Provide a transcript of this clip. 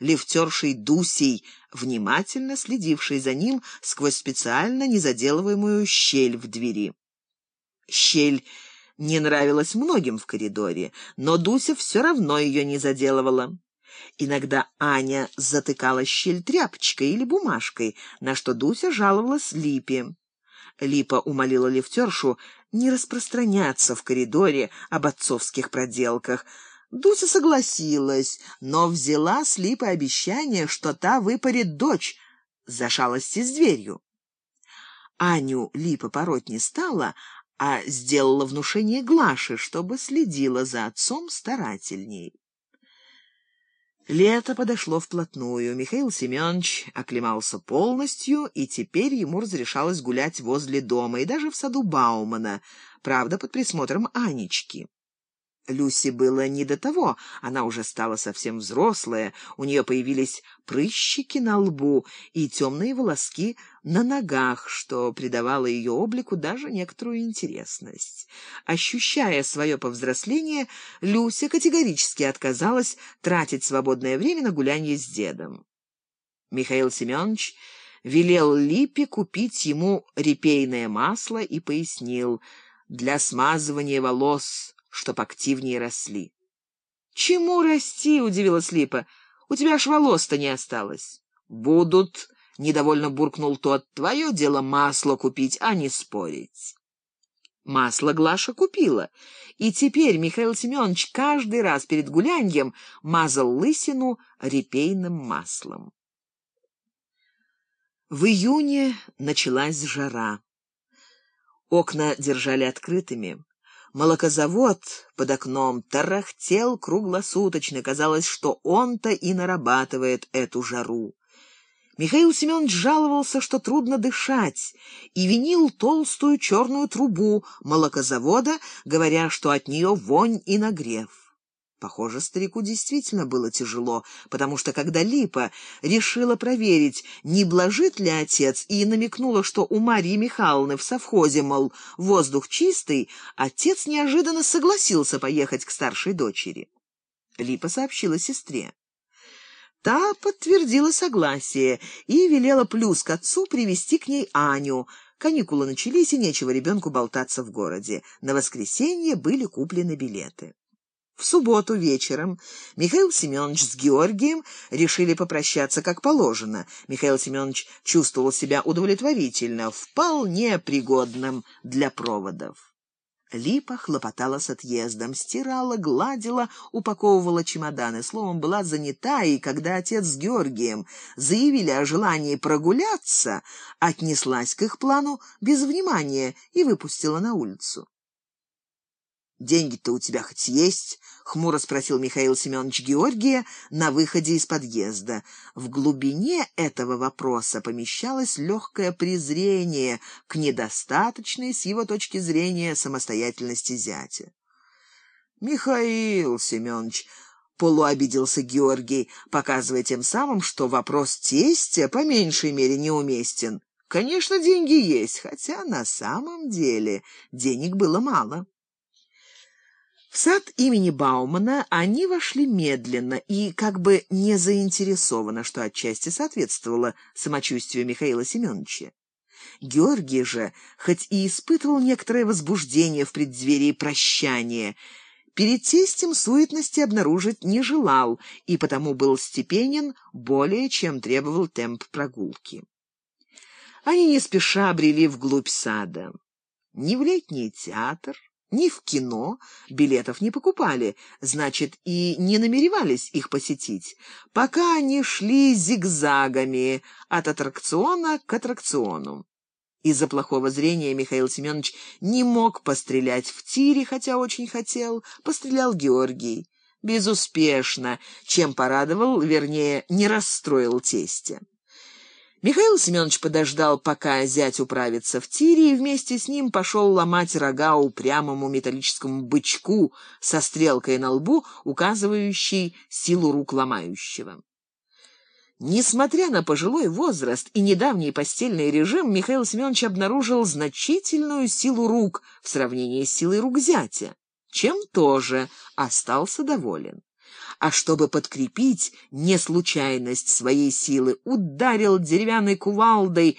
лифтершей Дусей, внимательно следившей за ним сквозь специально незаделываемую щель в двери. Щель не нравилась многим в коридоре, но Дуся все равно ее не заделывала. Иногда Аня затыкала щель тряпочкой или бумажкой, на что Дуся жаловалась Липе. Липа умолила лифтершу не распространяться в коридоре об отцовских проделках. Дуся согласилась, но взяла с Липы обещание, что та выпарит дочь за шалости с дверью. Аню Липа пороть не стала, а сделала внушение Глаше, чтобы следила за отцом старательней. Лето подошло вплотную. Михаил Семенович оклемался полностью, и теперь ему разрешалось гулять возле дома и даже в саду Баумана, правда, под присмотром Анечки. Люси было не до того, она уже стала совсем взрослая, у нее появились прыщики на лбу и темные волоски на ногах, что придавало ее облику даже некоторую интересность. Ощущая свое повзросление, Люся категорически отказалась тратить свободное время на гулянье с дедом. Михаил Семенович велел Липе купить ему репейное масло и пояснил, для смазывания волос чтоб активнее росли. «Чему расти?» — удивилась Липа. «У тебя аж волос-то не осталось». «Будут», — недовольно буркнул тот, — «твое дело масло купить, а не спорить». Масло Глаша купила, и теперь Михаил Семенович каждый раз перед гуляньем мазал лысину репейным маслом. В июне началась жара. Окна держали открытыми. Молокозавод под окном тарахтел круглосуточно. Казалось, что он-то и нарабатывает эту жару. Михаил Семенович жаловался, что трудно дышать, и винил толстую черную трубу молокозавода, говоря, что от нее вонь и нагрев. Похоже, старику действительно было тяжело, потому что когда Липа решила проверить, не блажит ли отец, и намекнула, что у Марьи Михайловны в совхозе, мол, воздух чистый, отец неожиданно согласился поехать к старшей дочери. Липа сообщила сестре. Та подтвердила согласие и велела плюс к отцу привести к ней Аню. Каникулы начались, и нечего ребенку болтаться в городе. На воскресенье были куплены билеты. В субботу вечером Михаил Семенович с Георгием решили попрощаться как положено. Михаил Семенович чувствовал себя удовлетворительно, вполне пригодным для проводов. Липа хлопотала с отъездом, стирала, гладила, упаковывала чемоданы. Словом, была занята, и когда отец с Георгием заявили о желании прогуляться, отнеслась к их плану без внимания и выпустила на улицу. «Деньги-то у тебя хоть есть?» — хмуро спросил Михаил Семенович Георгия на выходе из подъезда. В глубине этого вопроса помещалось легкое презрение к недостаточной, с его точки зрения, самостоятельности зятя. «Михаил Семенович...» — полуобиделся Георгий, показывая тем самым, что вопрос тестя по меньшей мере неуместен. Конечно, деньги есть, хотя на самом деле денег было мало. Сад имени Баумана они вошли медленно и как бы не заинтересованно, что отчасти соответствовало самочувствию Михаила Семеновича. Георгий же, хоть и испытывал некоторое возбуждение в преддверии прощания, перед тестем суетности обнаружить не желал и потому был степенен более, чем требовал темп прогулки. Они не спеша брели вглубь сада. Ни в летний театр, ни в кино билетов не покупали, значит, и не намеревались их посетить, пока они шли зигзагами от аттракциона к аттракциону. Из-за плохого зрения Михаил Семенович не мог пострелять в тире, хотя очень хотел. Пострелял Георгий. Безуспешно, чем порадовал, вернее, не расстроил тестя. Михаил Семенович подождал, пока зять управится в тире, и вместе с ним пошел ломать рога упрямому металлическому бычку со стрелкой на лбу, указывающей силу рук ломающего. Несмотря на пожилой возраст и недавний постельный режим, Михаил Семенович обнаружил значительную силу рук в сравнении с силой рук зятя, чем тоже остался доволен. А чтобы подкрепить неслучайность своей силы, ударил деревянной кувалдой